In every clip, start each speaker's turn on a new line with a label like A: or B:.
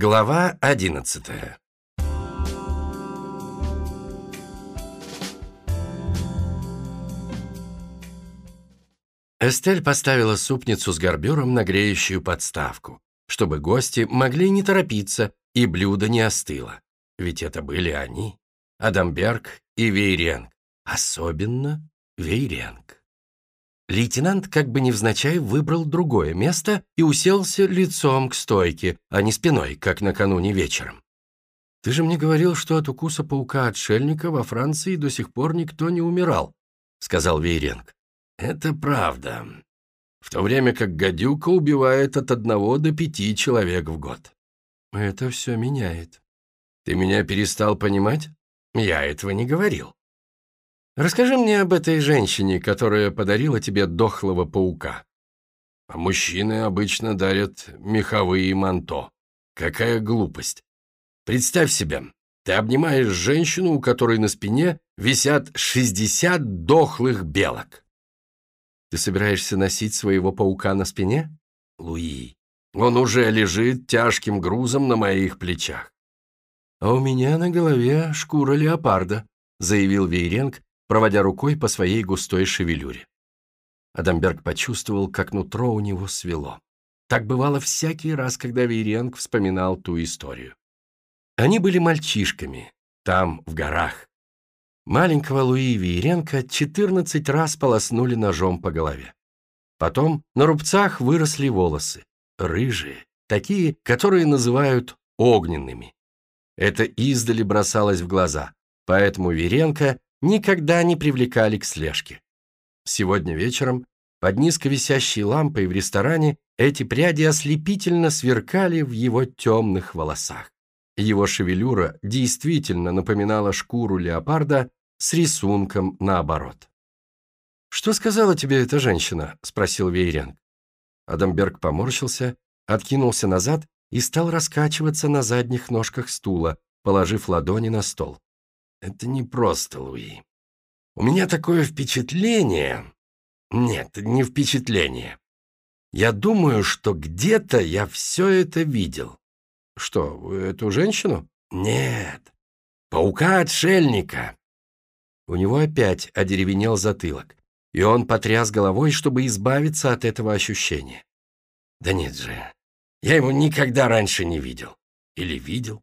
A: Глава одиннадцатая Эстель поставила супницу с горбюром на греющую подставку, чтобы гости могли не торопиться и блюдо не остыло. Ведь это были они, Адамберг и Вейренг, особенно Вейренг. Лейтенант как бы невзначай выбрал другое место и уселся лицом к стойке, а не спиной, как накануне вечером. «Ты же мне говорил, что от укуса паука-отшельника во Франции до сих пор никто не умирал», — сказал Вейренг. «Это правда. В то время как гадюка убивает от одного до пяти человек в год». «Это все меняет». «Ты меня перестал понимать? Я этого не говорил. Расскажи мне об этой женщине, которая подарила тебе дохлого паука. А мужчины обычно дарят меховые манто. Какая глупость. Представь себе, ты обнимаешь женщину, у которой на спине висят 60 дохлых белок. Ты собираешься носить своего паука на спине? Луи, он уже лежит тяжким грузом на моих плечах. А у меня на голове шкура леопарда, заявил Вейренг, проводя рукой по своей густой шевелюре. Адамберг почувствовал, как нутро у него свело. Так бывало всякий раз, когда Вейренг вспоминал ту историю. Они были мальчишками, там, в горах. Маленького Луи Вейренко 14 раз полоснули ножом по голове. Потом на рубцах выросли волосы, рыжие, такие, которые называют огненными. Это издали бросалось в глаза, поэтому Веренко никогда не привлекали к слежке. Сегодня вечером под низко висящей лампой в ресторане эти пряди ослепительно сверкали в его темных волосах. Его шевелюра действительно напоминала шкуру леопарда с рисунком наоборот. «Что сказала тебе эта женщина?» – спросил Вейренг. Адамберг поморщился, откинулся назад и стал раскачиваться на задних ножках стула, положив ладони на стол. «Это не просто, Луи. У меня такое впечатление... Нет, не впечатление. Я думаю, что где-то я все это видел». «Что, эту женщину?» «Нет, паука-отшельника». У него опять одеревенел затылок, и он потряс головой, чтобы избавиться от этого ощущения. «Да нет же, я его никогда раньше не видел. Или видел.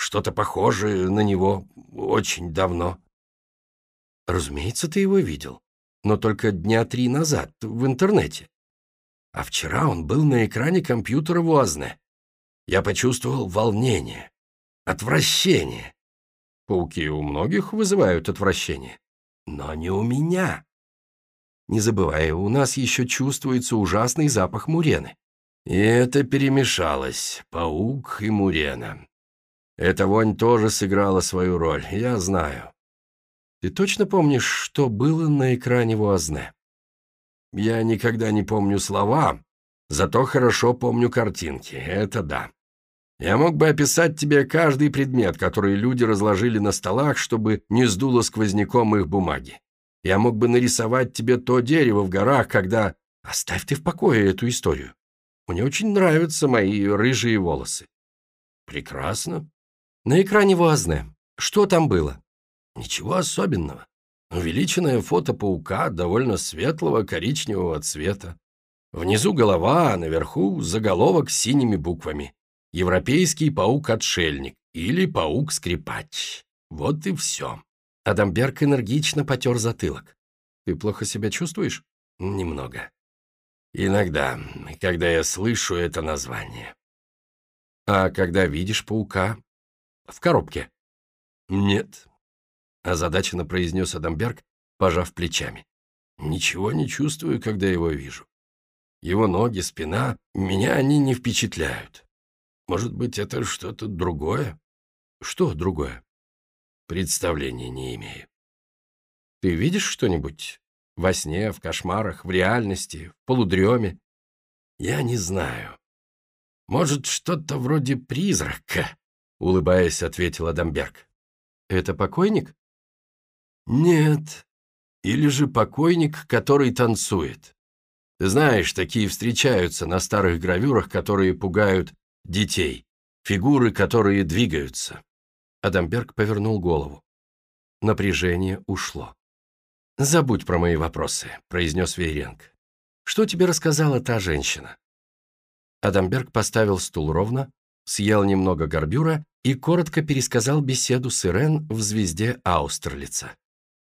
A: Что-то похожее на него очень давно. Разумеется, ты его видел, но только дня три назад, в интернете. А вчера он был на экране компьютера Вуазне. Я почувствовал волнение, отвращение. Пауки у многих вызывают отвращение, но не у меня. Не забывай, у нас еще чувствуется ужасный запах мурены. И это перемешалось, паук и мурена. Эта вонь тоже сыграла свою роль, я знаю. Ты точно помнишь, что было на экране Вуазне? Я никогда не помню слова, зато хорошо помню картинки, это да. Я мог бы описать тебе каждый предмет, который люди разложили на столах, чтобы не сдуло сквозняком их бумаги. Я мог бы нарисовать тебе то дерево в горах, когда... Оставь ты в покое эту историю. Мне очень нравятся мои рыжие волосы. Прекрасно. На экране Вуазне. Что там было? Ничего особенного. Увеличенное фото паука довольно светлого коричневого цвета. Внизу голова, а наверху заголовок с синими буквами. Европейский паук-отшельник или паук-скрипач. Вот и все. Адамберг энергично потер затылок. Ты плохо себя чувствуешь? Немного. Иногда, когда я слышу это название. А когда видишь паука? В коробке? Нет, озадаченно произнес Адамберг, пожав плечами. Ничего не чувствую, когда его вижу. Его ноги, спина, меня они не впечатляют. Может быть, это что-то другое? Что другое? Представления не имею. Ты видишь что-нибудь? Во сне, в кошмарах, в реальности, в полудреме? Я не знаю. Может, что-то вроде призрака, улыбаясь, ответил Адамберг. Это покойник? Нет. Или же покойник, который танцует. Знаешь, такие встречаются на старых гравюрах, которые пугают детей. Фигуры, которые двигаются. Адамберг повернул голову. Напряжение ушло. «Забудь про мои вопросы», — произнес Вейренг. «Что тебе рассказала та женщина?» Адамберг поставил стул ровно, съел немного горбюра и коротко пересказал беседу с Ирен в «Звезде Аустерлица».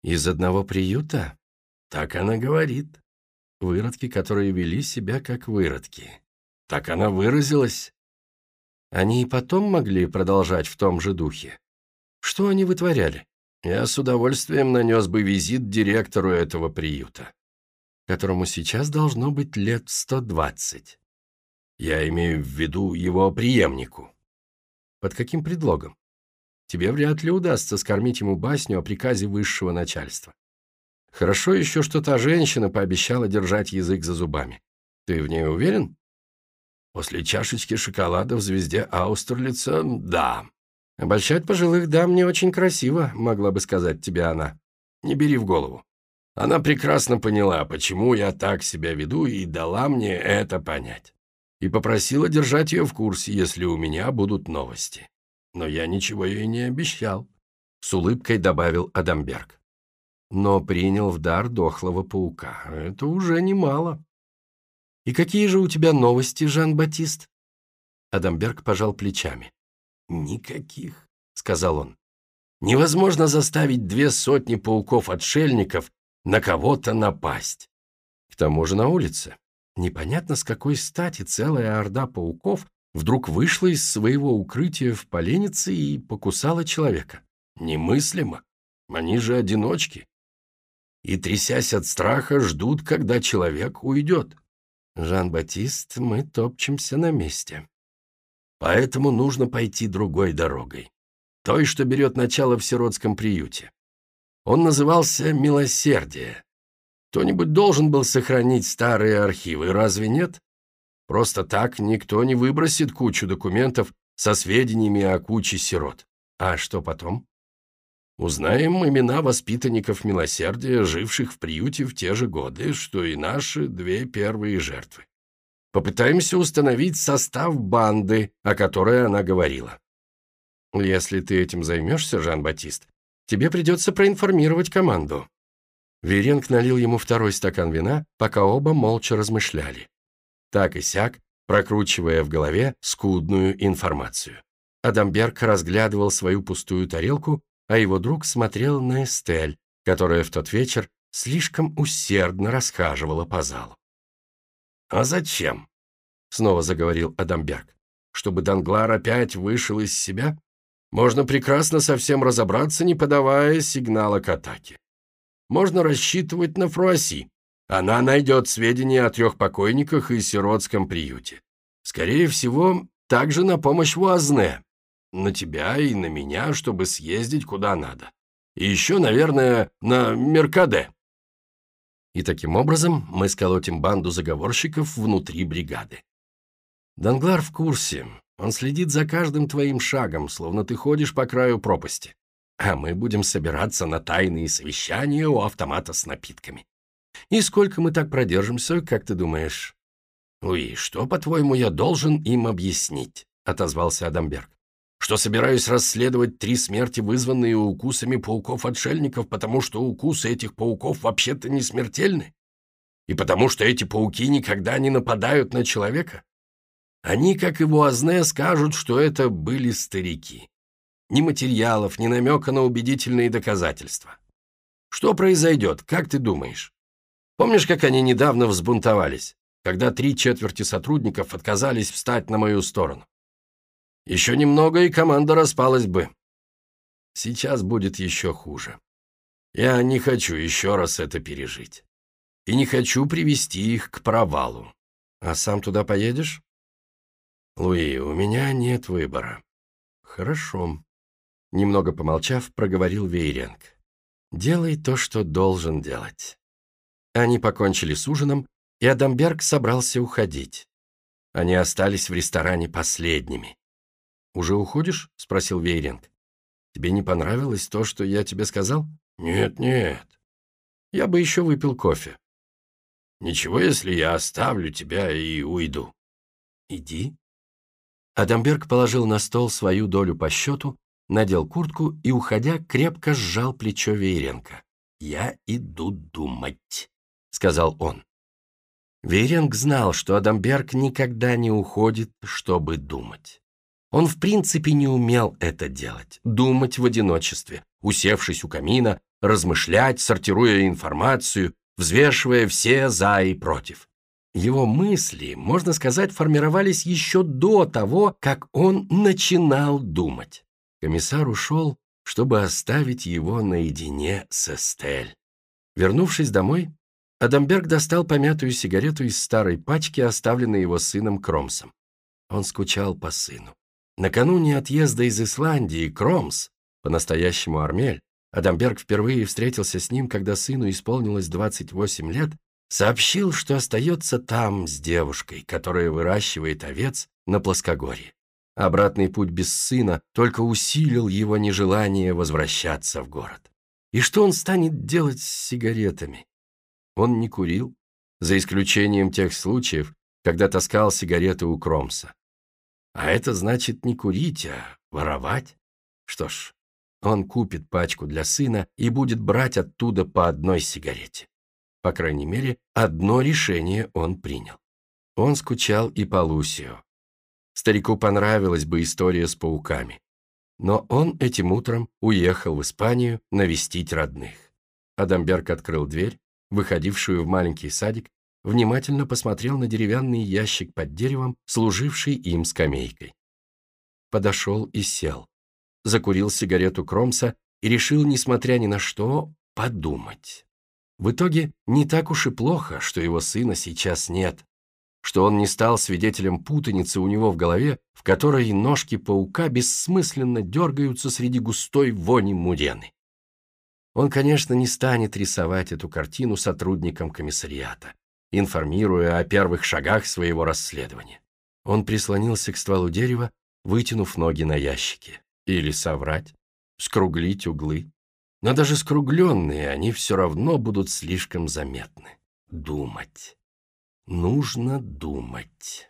A: «Из одного приюта?» «Так она говорит. Выродки, которые вели себя как выродки. Так она выразилась». Они и потом могли продолжать в том же духе. Что они вытворяли? Я с удовольствием нанес бы визит директору этого приюта, которому сейчас должно быть лет 120. Я имею в виду его преемнику. Под каким предлогом? Тебе вряд ли удастся скормить ему басню о приказе высшего начальства. Хорошо еще, что та женщина пообещала держать язык за зубами. Ты в ней уверен? После чашечки шоколада в звезде Аустерлица – да. Обольщать пожилых дам не очень красиво, могла бы сказать тебе она. Не бери в голову. Она прекрасно поняла, почему я так себя веду, и дала мне это понять. И попросила держать ее в курсе, если у меня будут новости. Но я ничего ей не обещал. С улыбкой добавил Адамберг. Но принял в дар дохлого паука. Это уже немало. «И какие же у тебя новости, Жан-Батист?» Адамберг пожал плечами. «Никаких», — сказал он. «Невозможно заставить две сотни пауков-отшельников на кого-то напасть. К тому же на улице. Непонятно, с какой стати целая орда пауков вдруг вышла из своего укрытия в поленнице и покусала человека. Немыслимо. Они же одиночки. И, трясясь от страха, ждут, когда человек уйдет. Жан-Батист, мы топчемся на месте. Поэтому нужно пойти другой дорогой. Той, что берет начало в сиротском приюте. Он назывался «Милосердие». Кто-нибудь должен был сохранить старые архивы, разве нет? Просто так никто не выбросит кучу документов со сведениями о куче сирот. А что потом? Узнаем имена воспитанников милосердия, живших в приюте в те же годы, что и наши две первые жертвы. Попытаемся установить состав банды, о которой она говорила. Если ты этим займешься, Жан-Батист, тебе придется проинформировать команду». Веренг налил ему второй стакан вина, пока оба молча размышляли. Так и сяк, прокручивая в голове скудную информацию. Адамберг разглядывал свою пустую тарелку, а его друг смотрел на Эстель, которая в тот вечер слишком усердно расхаживала по залу. «А зачем?» — снова заговорил Адамберг. «Чтобы Данглар опять вышел из себя? Можно прекрасно совсем разобраться, не подавая сигнала к атаке. Можно рассчитывать на Фруаси. Она найдет сведения о трех покойниках и сиротском приюте. Скорее всего, также на помощь Вуазне. На тебя и на меня, чтобы съездить куда надо. И еще, наверное, на Меркаде. И таким образом мы сколотим банду заговорщиков внутри бригады. Данглар в курсе. Он следит за каждым твоим шагом, словно ты ходишь по краю пропасти. А мы будем собираться на тайные совещания у автомата с напитками. И сколько мы так продержимся, как ты думаешь? «Луи, что, по-твоему, я должен им объяснить?» — отозвался Адамберг. «Что собираюсь расследовать три смерти, вызванные укусами пауков-отшельников, потому что укусы этих пауков вообще-то не смертельны? И потому что эти пауки никогда не нападают на человека? Они, как и Вуазне, скажут, что это были старики. Ни материалов, ни намека на убедительные доказательства. Что произойдет, как ты думаешь? Помнишь, как они недавно взбунтовались, когда три четверти сотрудников отказались встать на мою сторону? Еще немного, и команда распалась бы. Сейчас будет еще хуже. Я не хочу еще раз это пережить. И не хочу привести их к провалу. А сам туда поедешь? «Луи, у меня нет выбора». «Хорошо», — немного помолчав, проговорил Вейренг. «Делай то, что должен делать». Они покончили с ужином, и Адамберг собрался уходить. Они остались в ресторане последними. «Уже уходишь?» — спросил Вейренг. «Тебе не понравилось то, что я тебе сказал?» «Нет, нет. Я бы еще выпил кофе». «Ничего, если я оставлю тебя и уйду». «Иди», Адамберг положил на стол свою долю по счету, надел куртку и, уходя, крепко сжал плечо Вейренко. «Я иду думать», — сказал он. Вейренг знал, что Адамберг никогда не уходит, чтобы думать. Он в принципе не умел это делать, думать в одиночестве, усевшись у камина, размышлять, сортируя информацию, взвешивая все «за» и «против». Его мысли, можно сказать, формировались еще до того, как он начинал думать. Комиссар ушел, чтобы оставить его наедине с Эстель. Вернувшись домой, Адамберг достал помятую сигарету из старой пачки, оставленной его сыном Кромсом. Он скучал по сыну. Накануне отъезда из Исландии Кромс, по-настоящему Армель, Адамберг впервые встретился с ним, когда сыну исполнилось 28 лет, сообщил, что остается там с девушкой, которая выращивает овец на плоскогорье. Обратный путь без сына только усилил его нежелание возвращаться в город. И что он станет делать с сигаретами? Он не курил, за исключением тех случаев, когда таскал сигареты у Кромса. А это значит не курить, а воровать. Что ж, он купит пачку для сына и будет брать оттуда по одной сигарете. По крайней мере, одно решение он принял. Он скучал и по Лусио. Старику понравилась бы история с пауками. Но он этим утром уехал в Испанию навестить родных. Адамберг открыл дверь, выходившую в маленький садик, внимательно посмотрел на деревянный ящик под деревом, служивший им скамейкой. Подошел и сел. Закурил сигарету Кромса и решил, несмотря ни на что, подумать. В итоге не так уж и плохо, что его сына сейчас нет, что он не стал свидетелем путаницы у него в голове, в которой ножки паука бессмысленно дергаются среди густой вони мурены. Он, конечно, не станет рисовать эту картину сотрудникам комиссариата информируя о первых шагах своего расследования. Он прислонился к стволу дерева, вытянув ноги на ящике. Или соврать, скруглить углы. Но даже скругленные они все равно будут слишком заметны. Думать. Нужно думать.